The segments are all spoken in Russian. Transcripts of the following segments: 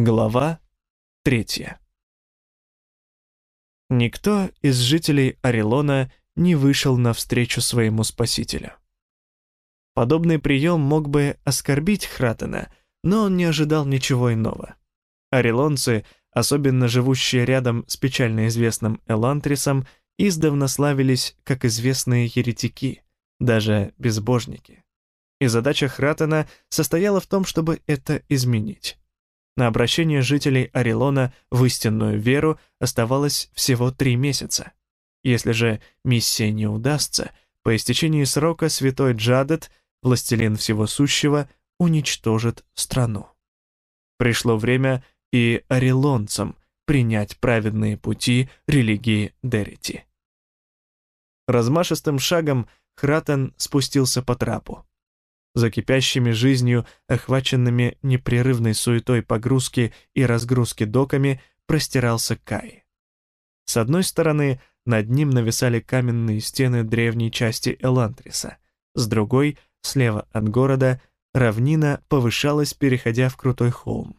Глава третья. Никто из жителей Орелона не вышел навстречу своему спасителю. Подобный прием мог бы оскорбить Хратена, но он не ожидал ничего иного. Орелонцы, особенно живущие рядом с печально известным Элантрисом, издавна славились как известные еретики, даже безбожники. И задача Хратена состояла в том, чтобы это изменить. На обращение жителей Орелона в истинную веру оставалось всего три месяца. Если же миссия не удастся, по истечении срока святой Джадет, властелин всего сущего, уничтожит страну. Пришло время и орелонцам принять праведные пути религии Дерити. Размашистым шагом Хратен спустился по трапу. За кипящими жизнью, охваченными непрерывной суетой погрузки и разгрузки доками, простирался Кай. С одной стороны, над ним нависали каменные стены древней части Элантриса, с другой, слева от города, равнина повышалась, переходя в крутой холм.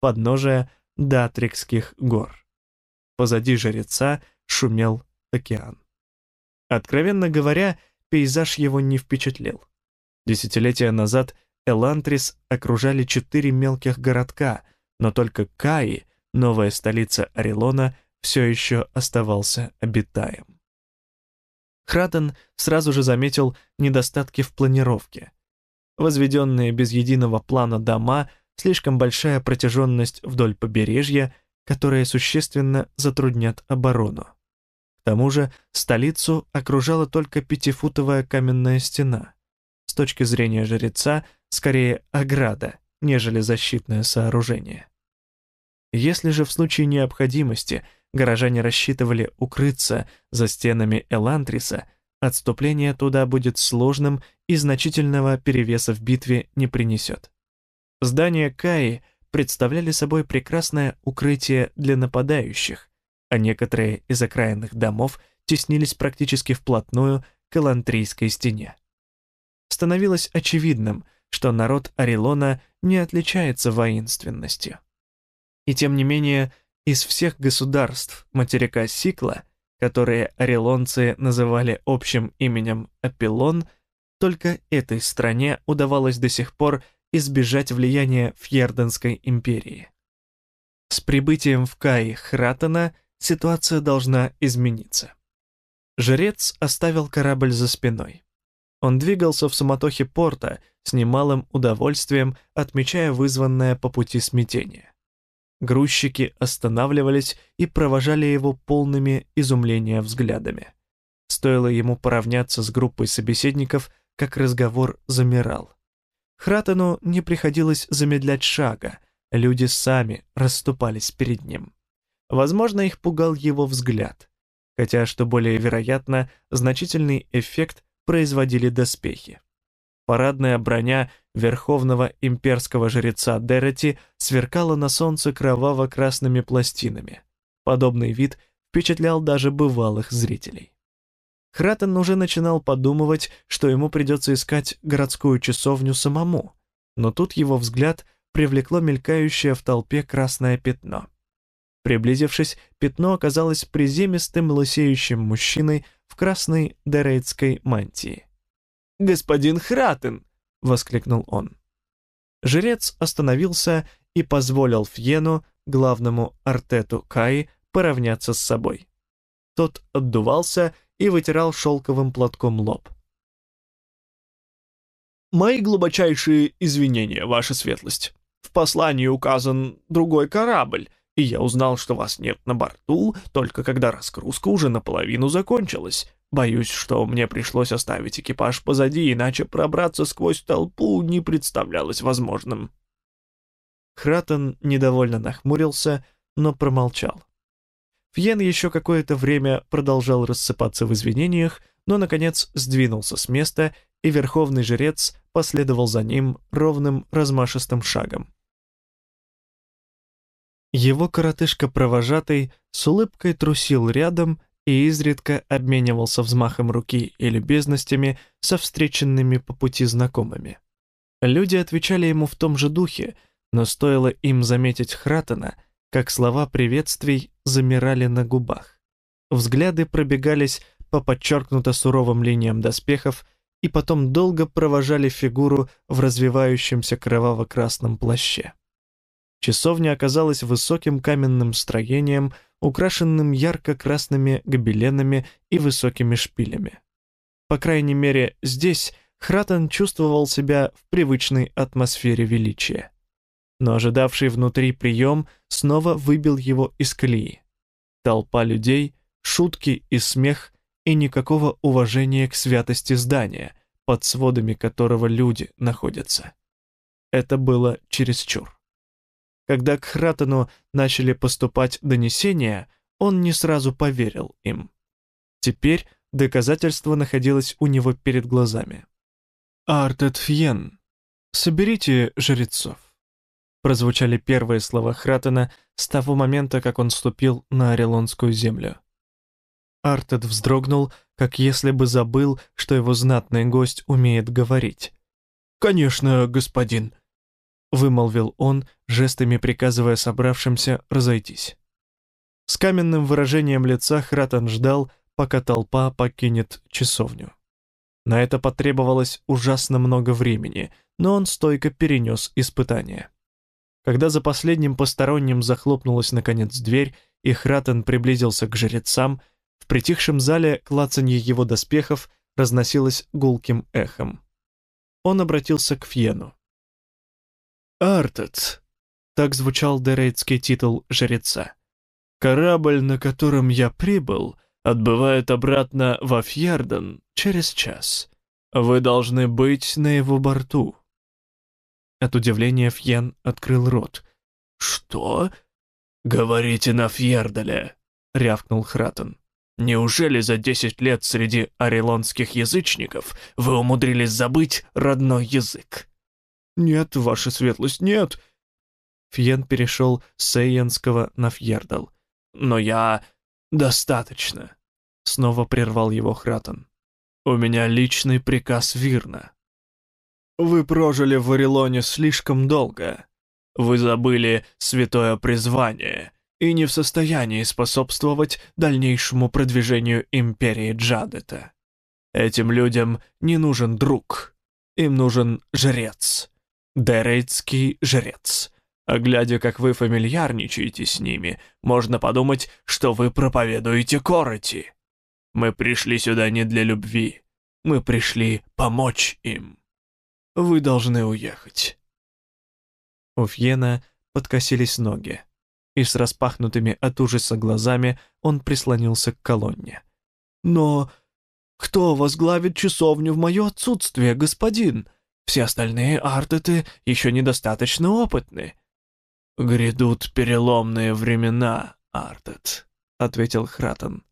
Подножие Датрикских гор. Позади жреца шумел океан. Откровенно говоря, пейзаж его не впечатлил. Десятилетия назад Элантрис окружали четыре мелких городка, но только Каи, новая столица Орелона, все еще оставался обитаем. Хратен сразу же заметил недостатки в планировке. Возведенные без единого плана дома, слишком большая протяженность вдоль побережья, которые существенно затруднят оборону. К тому же столицу окружала только пятифутовая каменная стена с точки зрения жреца, скорее ограда, нежели защитное сооружение. Если же в случае необходимости горожане рассчитывали укрыться за стенами Элантриса, отступление туда будет сложным и значительного перевеса в битве не принесет. Здания Каи представляли собой прекрасное укрытие для нападающих, а некоторые из окраинных домов теснились практически вплотную к Элантрийской стене становилось очевидным, что народ Орелона не отличается воинственностью. И тем не менее, из всех государств материка Сикла, которые орелонцы называли общим именем Апеллон, только этой стране удавалось до сих пор избежать влияния Фьерденской империи. С прибытием в Каи Хратена ситуация должна измениться. Жрец оставил корабль за спиной. Он двигался в суматохе порта с немалым удовольствием, отмечая вызванное по пути смятение. Грузчики останавливались и провожали его полными изумления взглядами. Стоило ему поравняться с группой собеседников, как разговор замирал. Хратену не приходилось замедлять шага, люди сами расступались перед ним. Возможно, их пугал его взгляд, хотя, что более вероятно, значительный эффект производили доспехи. Парадная броня верховного имперского жреца Дерети сверкала на солнце кроваво-красными пластинами. Подобный вид впечатлял даже бывалых зрителей. Хратен уже начинал подумывать, что ему придется искать городскую часовню самому, но тут его взгляд привлекло мелькающее в толпе красное пятно. Приблизившись, пятно оказалось приземистым лысеющим мужчиной в красной дерейтской мантии. «Господин Хратен!» — воскликнул он. Жрец остановился и позволил Фьену, главному артету Каи, поравняться с собой. Тот отдувался и вытирал шелковым платком лоб. «Мои глубочайшие извинения, ваша светлость. В послании указан другой корабль, и я узнал, что вас нет на борту, только когда разгрузка уже наполовину закончилась. Боюсь, что мне пришлось оставить экипаж позади, иначе пробраться сквозь толпу не представлялось возможным». Хратон недовольно нахмурился, но промолчал. Фьен еще какое-то время продолжал рассыпаться в извинениях, но, наконец, сдвинулся с места, и верховный жрец последовал за ним ровным размашистым шагом. Его коротышка-провожатый с улыбкой трусил рядом и изредка обменивался взмахом руки и любезностями со встреченными по пути знакомыми. Люди отвечали ему в том же духе, Но стоило им заметить Хратена, как слова приветствий замирали на губах. Взгляды пробегались по подчеркнуто суровым линиям доспехов и потом долго провожали фигуру в развивающемся кроваво-красном плаще. Часовня оказалась высоким каменным строением, украшенным ярко-красными гобеленами и высокими шпилями. По крайней мере, здесь Хратен чувствовал себя в привычной атмосфере величия. Но ожидавший внутри прием снова выбил его из колеи. Толпа людей, шутки и смех, и никакого уважения к святости здания, под сводами которого люди находятся. Это было чересчур. Когда к Хратену начали поступать донесения, он не сразу поверил им. Теперь доказательство находилось у него перед глазами. «Артет Фьен, соберите жрецов», прозвучали первые слова Хратена с того момента, как он ступил на Орелонскую землю. Артет вздрогнул, как если бы забыл, что его знатный гость умеет говорить. «Конечно, господин», — вымолвил он, жестами приказывая собравшимся разойтись. С каменным выражением лица Хратен ждал, пока толпа покинет часовню. На это потребовалось ужасно много времени, но он стойко перенес испытание. Когда за последним посторонним захлопнулась наконец дверь, и Хратен приблизился к жрецам, в притихшем зале клацанье его доспехов разносилось гулким эхом. Он обратился к Фьену. «Артет», — так звучал дерейтский титул жреца, — «корабль, на котором я прибыл, отбывает обратно во Фьерден через час. Вы должны быть на его борту». От удивления Фьен открыл рот. «Что?» «Говорите на Фьерделе», — рявкнул Хратен. «Неужели за десять лет среди орелонских язычников вы умудрились забыть родной язык?» «Нет, ваша светлость, нет!» Фьен перешел с Сейенского на Фьердал. «Но я «Достаточно», — снова прервал его Хратон. «У меня личный приказ Вирна. Вы прожили в Вавилоне слишком долго. Вы забыли святое призвание и не в состоянии способствовать дальнейшему продвижению империи Джадета. Этим людям не нужен друг, им нужен жрец, дерейтский жрец, а глядя, как вы фамильярничаете с ними, можно подумать, что вы проповедуете короти. Мы пришли сюда не для любви. Мы пришли помочь им. Вы должны уехать». У Фьена подкосились ноги, и с распахнутыми от ужаса глазами он прислонился к колонне. «Но кто возглавит часовню в мое отсутствие, господин? Все остальные артеты еще недостаточно опытны. «Грядут переломные времена, Артет», — ответил Хратон.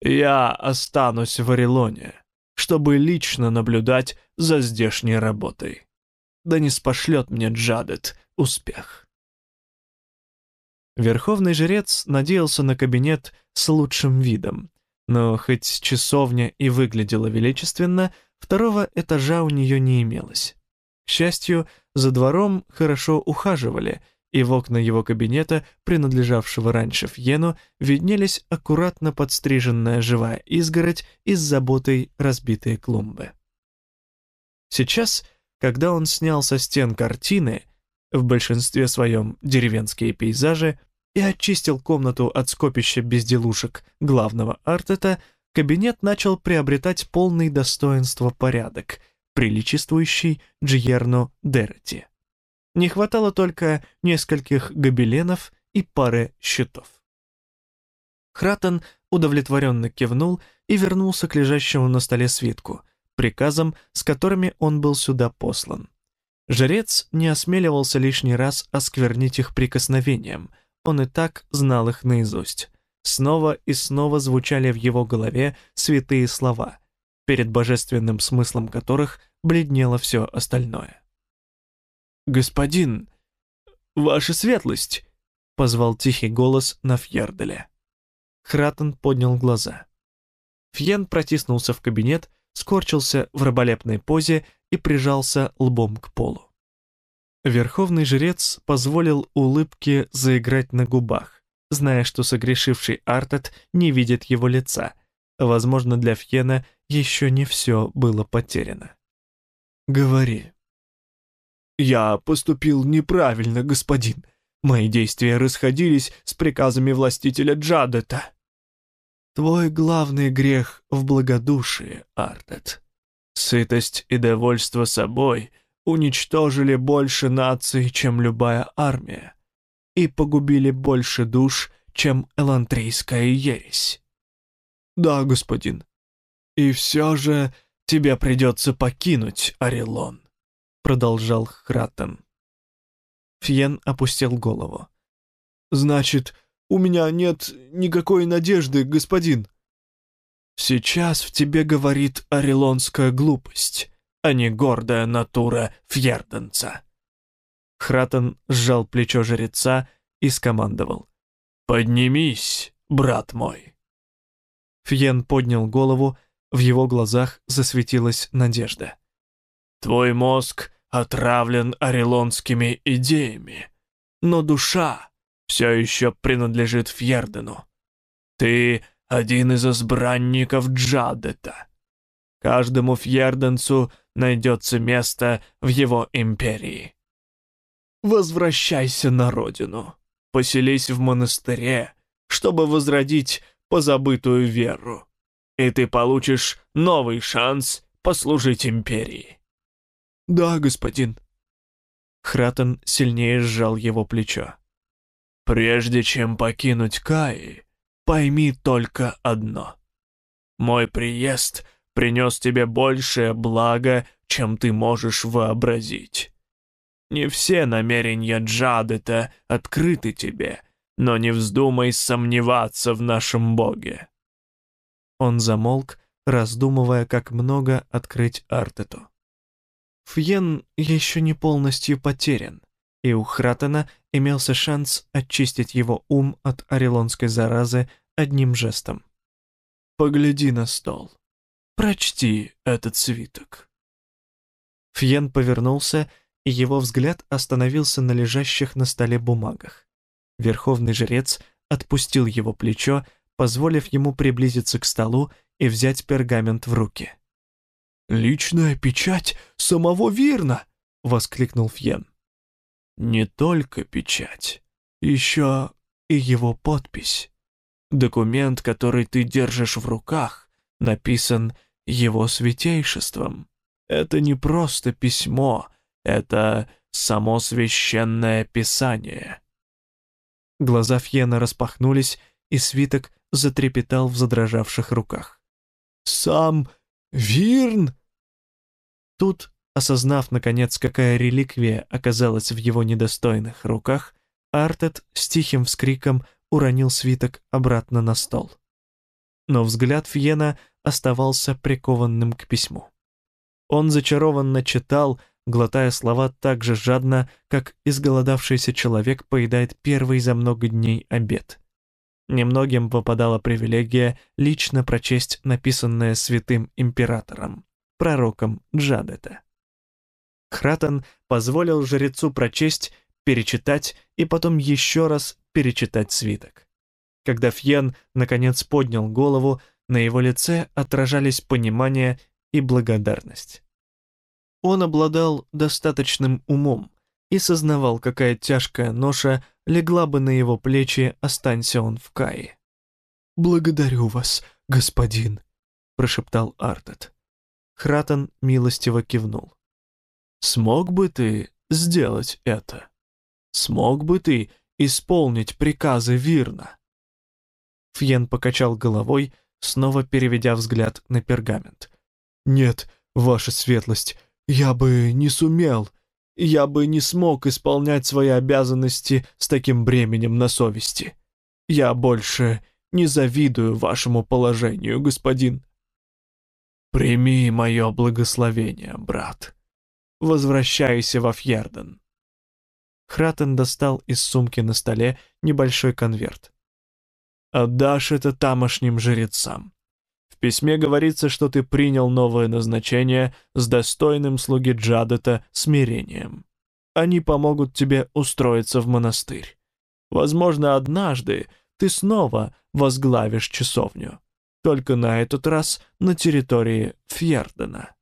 «Я останусь в Орелоне, чтобы лично наблюдать за здешней работой. Да не спошлет мне Джадет успех». Верховный жрец надеялся на кабинет с лучшим видом, но хоть часовня и выглядела величественно, второго этажа у нее не имелось. К счастью, за двором хорошо ухаживали — и в окна его кабинета, принадлежавшего раньше Фьену, виднелись аккуратно подстриженная живая изгородь и с заботой разбитые клумбы. Сейчас, когда он снял со стен картины, в большинстве своем деревенские пейзажи, и очистил комнату от скопища безделушек главного артета, кабинет начал приобретать полный достоинство порядок, приличествующий Джиерну Дерти. Не хватало только нескольких гобеленов и пары щитов. Хратен удовлетворенно кивнул и вернулся к лежащему на столе свитку, приказам, с которыми он был сюда послан. Жрец не осмеливался лишний раз осквернить их прикосновением, он и так знал их наизусть. Снова и снова звучали в его голове святые слова, перед божественным смыслом которых бледнело все остальное. «Господин, ваша светлость!» — позвал тихий голос на Фьерделе. Хратен поднял глаза. Фьен протиснулся в кабинет, скорчился в раболепной позе и прижался лбом к полу. Верховный жрец позволил улыбке заиграть на губах, зная, что согрешивший Артет не видит его лица. Возможно, для Фьена еще не все было потеряно. «Говори». «Я поступил неправильно, господин. Мои действия расходились с приказами властителя Джадета». «Твой главный грех в благодушии, Артет. Сытость и довольство собой уничтожили больше наций, чем любая армия, и погубили больше душ, чем элантрийская ересь». «Да, господин. И все же тебе придется покинуть Орелон», — продолжал Хратен. Фьен опустил голову. «Значит, у меня нет никакой надежды, господин». «Сейчас в тебе говорит орелонская глупость, а не гордая натура фьерденца». Хратен сжал плечо жреца и скомандовал. «Поднимись, брат мой». Фьен поднял голову, в его глазах засветилась надежда. «Твой мозг отравлен орелонскими идеями, но душа все еще принадлежит Фьердену. Ты один из избранников Джадета. Каждому фьерденцу найдется место в его империи. Возвращайся на родину, поселись в монастыре, чтобы возродить позабытую веру, и ты получишь новый шанс послужить империи. «Да, господин». Хратен сильнее сжал его плечо. «Прежде чем покинуть Каи, пойми только одно. Мой приезд принес тебе большее благо, чем ты можешь вообразить. Не все намерения Джадета открыты тебе, но не вздумай сомневаться в нашем Боге». Он замолк, раздумывая, как много открыть Артету. Фьен еще не полностью потерян, и у Хратена имелся шанс очистить его ум от орелонской заразы одним жестом. «Погляди на стол. Прочти этот свиток». Фьен повернулся, и его взгляд остановился на лежащих на столе бумагах. Верховный жрец отпустил его плечо, позволив ему приблизиться к столу и взять пергамент в руки. «Личная печать самого Вирна!» — воскликнул Фьен. «Не только печать, еще и его подпись. Документ, который ты держишь в руках, написан его святейшеством. Это не просто письмо, это само священное писание». Глаза Фьена распахнулись, и свиток затрепетал в задрожавших руках. «Сам Вирн!» Тут, осознав, наконец, какая реликвия оказалась в его недостойных руках, Артет с тихим вскриком уронил свиток обратно на стол. Но взгляд Фьена оставался прикованным к письму. Он зачарованно читал, глотая слова так же жадно, как изголодавшийся человек поедает первый за много дней обед. Немногим выпадала привилегия лично прочесть написанное святым императором, пророком Джадета. Хратан позволил жрецу прочесть, перечитать и потом еще раз перечитать свиток. Когда Фьен наконец поднял голову, на его лице отражались понимание и благодарность. Он обладал достаточным умом и сознавал, какая тяжкая ноша легла бы на его плечи, останься он в Кае. «Благодарю вас, господин», — прошептал Артет. Хратон милостиво кивнул. «Смог бы ты сделать это? Смог бы ты исполнить приказы Вирна?» Фьен покачал головой, снова переведя взгляд на пергамент. «Нет, ваша светлость, я бы не сумел я бы не смог исполнять свои обязанности с таким бременем на совести. Я больше не завидую вашему положению, господин. Прими мое благословение, брат. Возвращайся во Фьерден. Хратен достал из сумки на столе небольшой конверт. «Отдашь это тамошним жрецам. В письме говорится, что ты принял новое назначение с достойным слуги Джадета смирением. Они помогут тебе устроиться в монастырь. Возможно, однажды ты снова возглавишь часовню. Только на этот раз на территории Фьердена.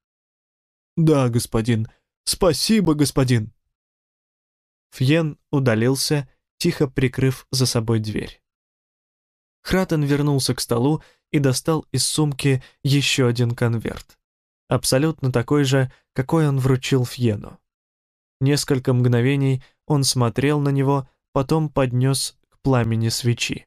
Да, господин. Спасибо, господин. Фьен удалился, тихо прикрыв за собой дверь. Хратен вернулся к столу и достал из сумки еще один конверт. Абсолютно такой же, какой он вручил Фьену. Несколько мгновений он смотрел на него, потом поднес к пламени свечи.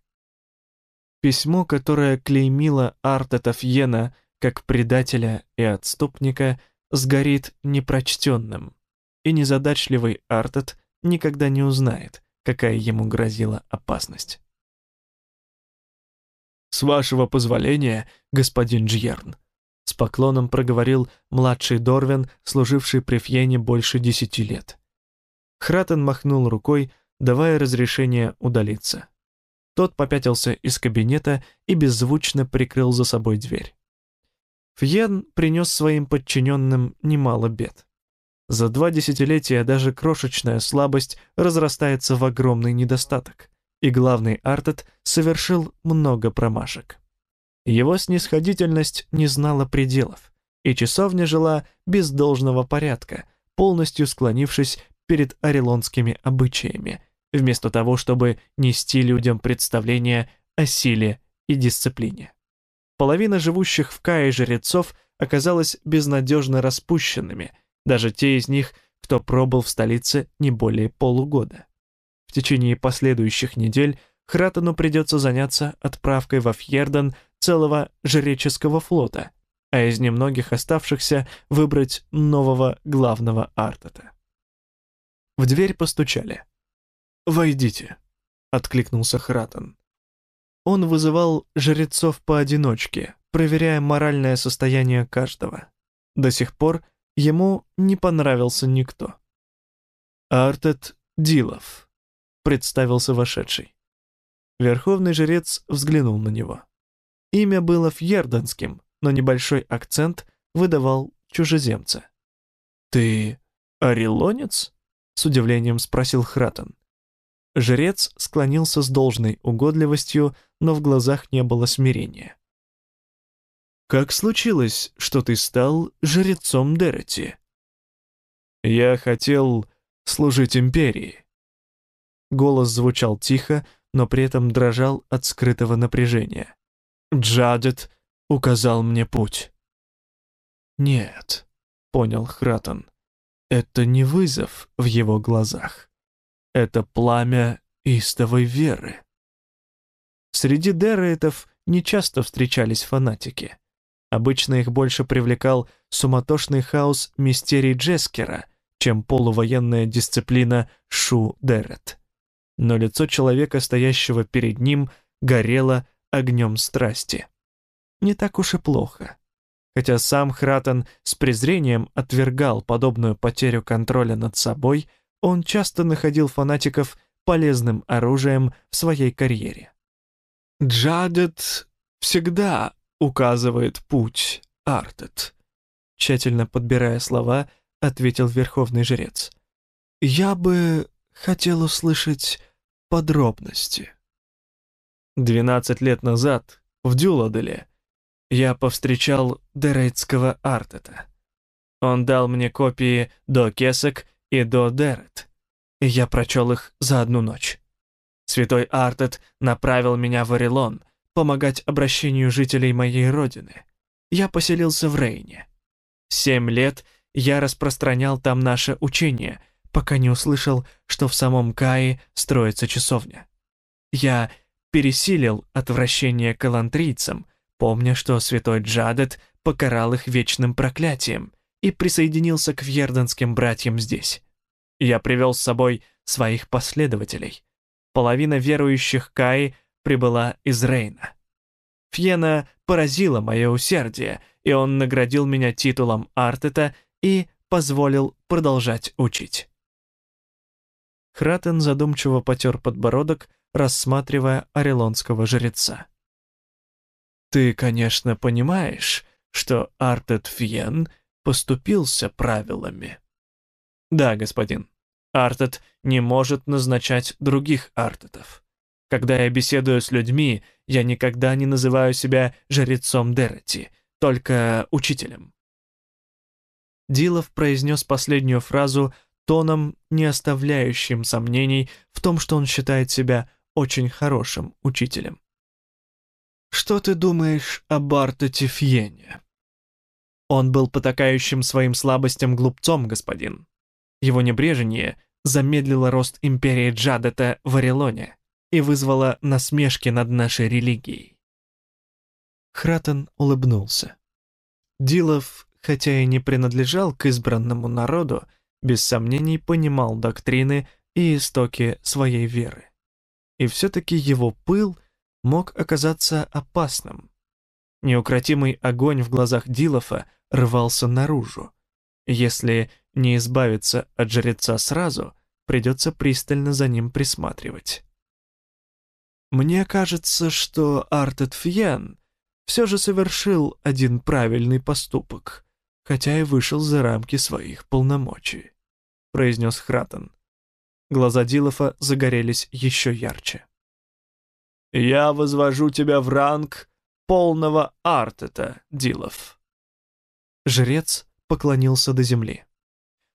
Письмо, которое клеймило Артета Фьена как предателя и отступника, сгорит непрочтенным, и незадачливый Артет никогда не узнает, какая ему грозила опасность. «С вашего позволения, господин Джьерн», — с поклоном проговорил младший Дорвин, служивший при Фьене больше десяти лет. Хратен махнул рукой, давая разрешение удалиться. Тот попятился из кабинета и беззвучно прикрыл за собой дверь. Фьен принес своим подчиненным немало бед. За два десятилетия даже крошечная слабость разрастается в огромный недостаток и главный Артет совершил много промашек. Его снисходительность не знала пределов, и часовня жила без должного порядка, полностью склонившись перед орелонскими обычаями, вместо того, чтобы нести людям представление о силе и дисциплине. Половина живущих в Кае жрецов оказалась безнадежно распущенными, даже те из них, кто пробыл в столице не более полугода течение последующих недель Хратону придется заняться отправкой во Фьерден целого жреческого флота, а из немногих оставшихся выбрать нового главного Артета. В дверь постучали. «Войдите», — откликнулся Хратон. Он вызывал жрецов поодиночке, проверяя моральное состояние каждого. До сих пор ему не понравился никто. Артет Дилов представился вошедший. Верховный жрец взглянул на него. Имя было фьерденским, но небольшой акцент выдавал чужеземца. «Ты орелонец?» — с удивлением спросил Хратен. Жрец склонился с должной угодливостью, но в глазах не было смирения. «Как случилось, что ты стал жрецом Дерети?» «Я хотел служить империи», Голос звучал тихо, но при этом дрожал от скрытого напряжения. «Джадет указал мне путь». «Нет», — понял Хратон, — «это не вызов в его глазах. Это пламя истовой веры». Среди дерейтов нечасто встречались фанатики. Обычно их больше привлекал суматошный хаос мистерий Джескера, чем полувоенная дисциплина Шу-Дерет но лицо человека, стоящего перед ним, горело огнем страсти. Не так уж и плохо. Хотя сам Хратен с презрением отвергал подобную потерю контроля над собой, он часто находил фанатиков полезным оружием в своей карьере. «Джадет всегда указывает путь, Артет», тщательно подбирая слова, ответил верховный жрец. «Я бы хотел услышать подробности. Двенадцать лет назад в Дюладеле я повстречал Дерейтского Артета. Он дал мне копии до Кесок и до Дерет, и я прочел их за одну ночь. Святой Артет направил меня в Орелон помогать обращению жителей моей родины. Я поселился в Рейне. Семь лет я распространял там наше учение — пока не услышал, что в самом Кае строится часовня. Я пересилил отвращение к элантрийцам, помня, что святой Джадет покарал их вечным проклятием и присоединился к вьерденским братьям здесь. Я привел с собой своих последователей. Половина верующих Каи прибыла из Рейна. Фьена поразила мое усердие, и он наградил меня титулом Артета и позволил продолжать учить. Хратен задумчиво потер подбородок, рассматривая орелонского жреца. «Ты, конечно, понимаешь, что Артет Фьен поступился правилами». «Да, господин», — Артет не может назначать других артетов. Когда я беседую с людьми, я никогда не называю себя жрецом Дерроти, только учителем. Дилов произнес последнюю фразу тоном, не оставляющим сомнений в том, что он считает себя очень хорошим учителем. «Что ты думаешь об Артете Фьене?» Он был потакающим своим слабостям глупцом, господин. Его небрежение замедлило рост империи Джадета в Орелоне и вызвало насмешки над нашей религией. Хратен улыбнулся. Дилов, хотя и не принадлежал к избранному народу, без сомнений понимал доктрины и истоки своей веры. И все-таки его пыл мог оказаться опасным. Неукротимый огонь в глазах Дилофа рвался наружу. Если не избавиться от жреца сразу, придется пристально за ним присматривать. Мне кажется, что Артет Фьен все же совершил один правильный поступок, хотя и вышел за рамки своих полномочий», — произнес Хратен. Глаза Дилофа загорелись еще ярче. «Я возвожу тебя в ранг полного Артета, Дилов». Жрец поклонился до земли.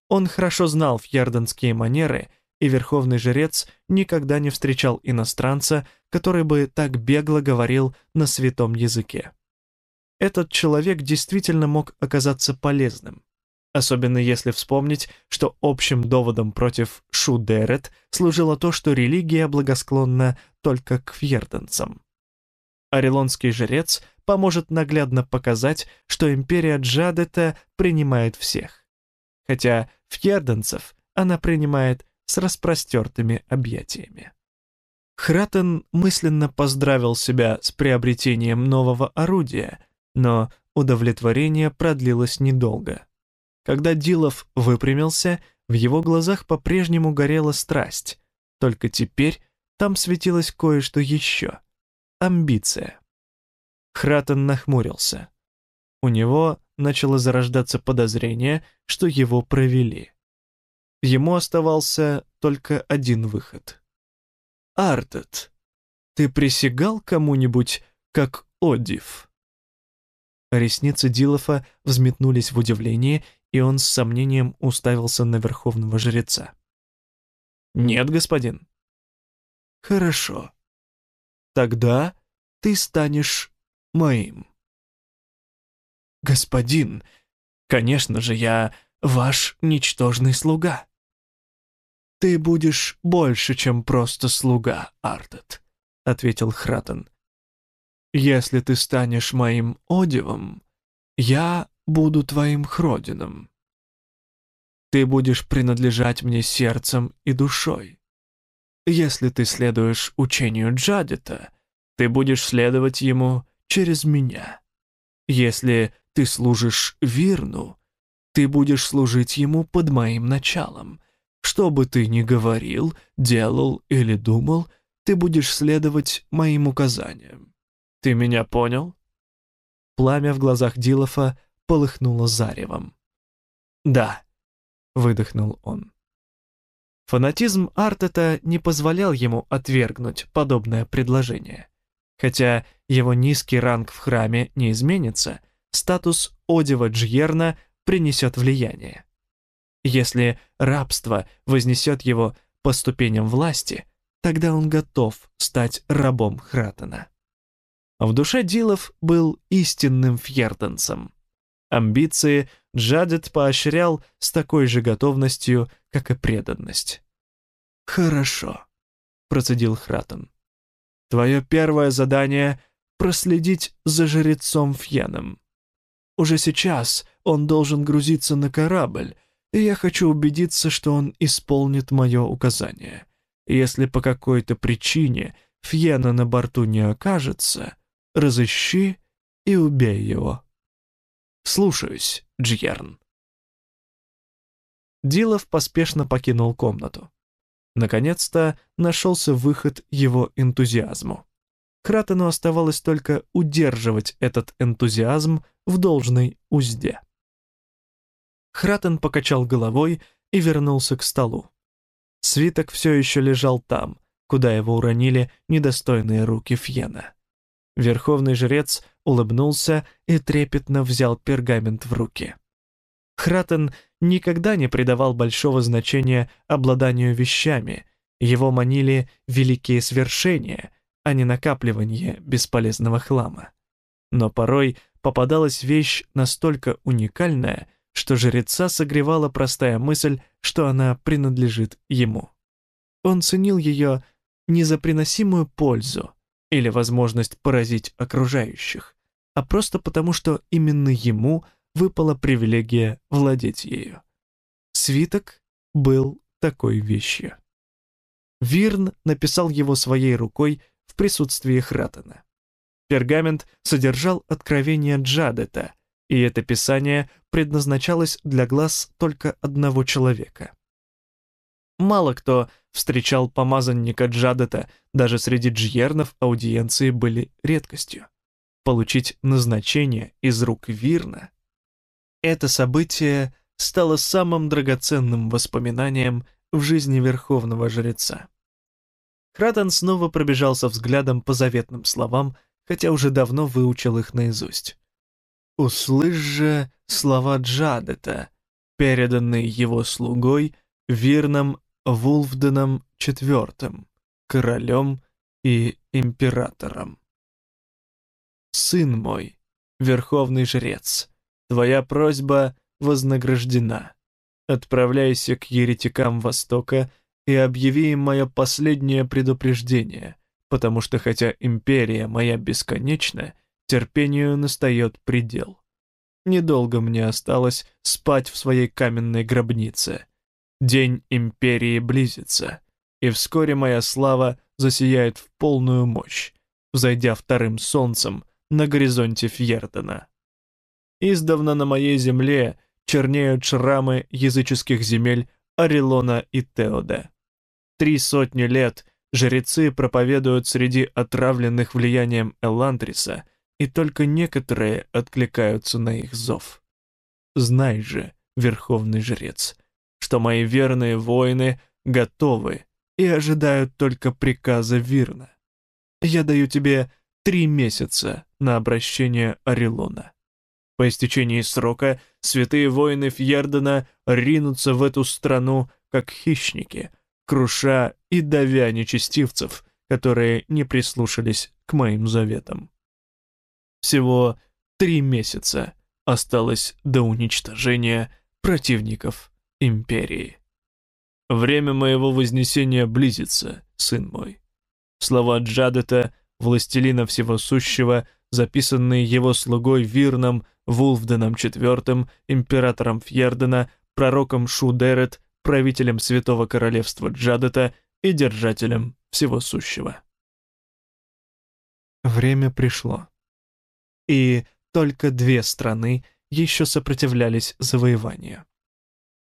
Он хорошо знал фьерденские манеры, и верховный жрец никогда не встречал иностранца, который бы так бегло говорил на святом языке. Этот человек действительно мог оказаться полезным, особенно если вспомнить, что общим доводом против Шудерет служило то, что религия благосклонна только к фьерденцам. Орелонский жрец поможет наглядно показать, что империя Джадета принимает всех, хотя фьерденцев она принимает с распростертыми объятиями. Хратен мысленно поздравил себя с приобретением нового орудия, но удовлетворение продлилось недолго. Когда Дилов выпрямился, в его глазах по-прежнему горела страсть, только теперь там светилось кое-что еще — амбиция. Хратен нахмурился. У него начало зарождаться подозрение, что его провели. Ему оставался только один выход. «Артет, ты присягал кому-нибудь, как Одив?» Ресницы Дилофа взметнулись в удивлении, и он с сомнением уставился на верховного жреца. «Нет, господин». «Хорошо. Тогда ты станешь моим». «Господин, конечно же, я ваш ничтожный слуга». «Ты будешь больше, чем просто слуга, Артет», — ответил Хратен. «Если ты станешь моим одевом, я буду твоим хродином. Ты будешь принадлежать мне сердцем и душой. Если ты следуешь учению Джадита, ты будешь следовать ему через меня. Если ты служишь Вирну, ты будешь служить ему под моим началом, что бы ты ни говорил, делал или думал, ты будешь следовать моим указаниям. Ты меня понял?» Пламя в глазах Дилофа полыхнуло заревом. «Да», — выдохнул он. Фанатизм Артета не позволял ему отвергнуть подобное предложение. Хотя его низкий ранг в храме не изменится, статус Одива Джьерна принесет влияние. Если рабство вознесет его по ступеням власти, тогда он готов стать рабом Хратена. В душе Дилов был истинным фьертенцем. Амбиции Джадет поощрял с такой же готовностью, как и преданность. «Хорошо», — процедил Хратен. «Твое первое задание — проследить за жрецом Фьеном. Уже сейчас он должен грузиться на корабль, и я хочу убедиться, что он исполнит мое указание. Если по какой-то причине Фьена на борту не окажется, разыщи и убей его. Слушаюсь, Джьерн. Дилов поспешно покинул комнату. Наконец-то нашелся выход его энтузиазму. Кратену оставалось только удерживать этот энтузиазм в должной узде. Хратен покачал головой и вернулся к столу. Свиток все еще лежал там, куда его уронили недостойные руки Фьена. Верховный жрец улыбнулся и трепетно взял пергамент в руки. Хратен никогда не придавал большого значения обладанию вещами, его манили великие свершения, а не накапливание бесполезного хлама. Но порой попадалась вещь настолько уникальная, что жреца согревала простая мысль, что она принадлежит ему. Он ценил ее не за приносимую пользу или возможность поразить окружающих, а просто потому, что именно ему выпала привилегия владеть ею. Свиток был такой вещью. Вирн написал его своей рукой в присутствии Хратена. Пергамент содержал откровение Джадета, и это писание предназначалось для глаз только одного человека. Мало кто встречал помазанника Джадета, даже среди джьернов аудиенции были редкостью. Получить назначение из рук Вирна — это событие стало самым драгоценным воспоминанием в жизни верховного жреца. Хратен снова пробежался взглядом по заветным словам, хотя уже давно выучил их наизусть. «Услышь же слова Джадета, переданные его слугой Вирном Вулфденом IV, королем и императором. Сын мой, верховный жрец, твоя просьба вознаграждена. Отправляйся к еретикам Востока и объяви им мое последнее предупреждение, потому что хотя империя моя бесконечна, терпению настает предел. Недолго мне осталось спать в своей каменной гробнице. День империи близится, и вскоре моя слава засияет в полную мощь, взойдя вторым солнцем на горизонте Фьердена. Издавна на моей земле чернеют шрамы языческих земель Орелона и Теода. Три сотни лет жрецы проповедуют среди отравленных влиянием Эландриса, и только некоторые откликаются на их зов. Знай же, верховный жрец, что мои верные воины готовы и ожидают только приказа Вирна. Я даю тебе три месяца на обращение Орелона. По истечении срока святые воины Фьердена ринутся в эту страну, как хищники, круша и давя нечестивцев, которые не прислушались к моим заветам. Всего три месяца осталось до уничтожения противников империи. Время моего вознесения близится, сын мой. Слова Джадета, властелина всего сущего, записанные его слугой Вирном Вулфденом IV, императором Фьердена, пророком Шудерет, правителем Святого Королевства Джадета и держателем всего сущего. Время пришло. И только две страны еще сопротивлялись завоеванию.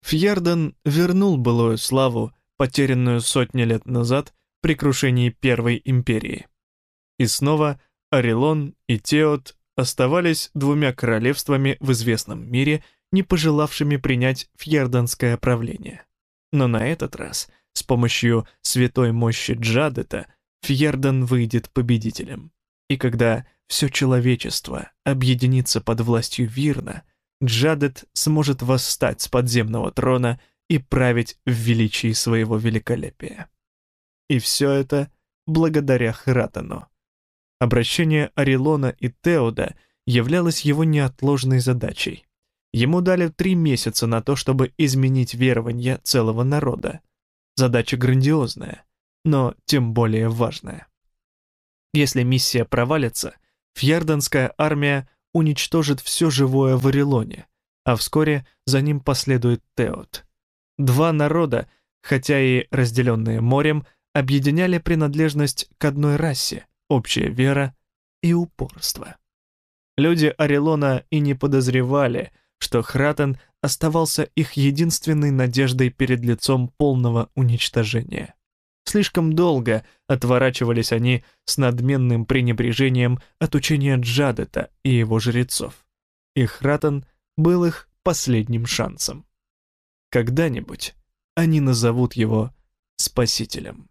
Фьерден вернул былую славу, потерянную сотни лет назад при крушении Первой империи. И снова Орелон и Теот оставались двумя королевствами в известном мире, не пожелавшими принять фьерданское правление. Но на этот раз, с помощью святой мощи Джадета, Фьердан выйдет победителем. И когда все человечество объединится под властью Вирна, Джадет сможет восстать с подземного трона и править в величии своего великолепия. И все это благодаря Хратану. Обращение Орелона и Теода являлось его неотложной задачей. Ему дали три месяца на то, чтобы изменить верование целого народа. Задача грандиозная, но тем более важная. Если миссия провалится, фьерданская армия уничтожит все живое в Орелоне, а вскоре за ним последует Теот. Два народа, хотя и разделенные морем, объединяли принадлежность к одной расе, общая вера и упорство. Люди Орелона и не подозревали, что Хратен оставался их единственной надеждой перед лицом полного уничтожения. Слишком долго отворачивались они с надменным пренебрежением от учения Джадета и его жрецов. И Хратен был их последним шансом. Когда-нибудь они назовут его спасителем.